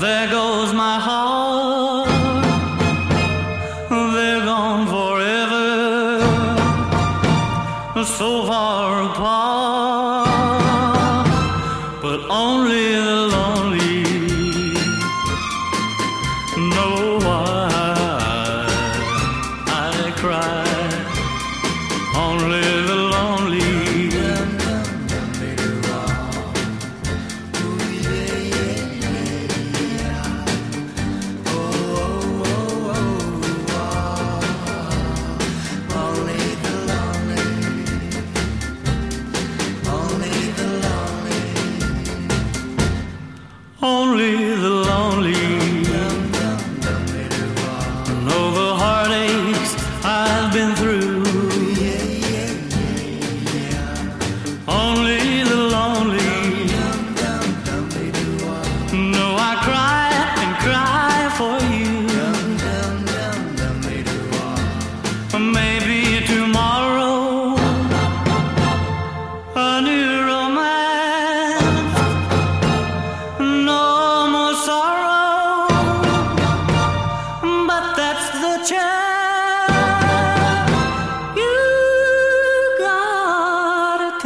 There goes my heart. They're gone forever, so far apart.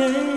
take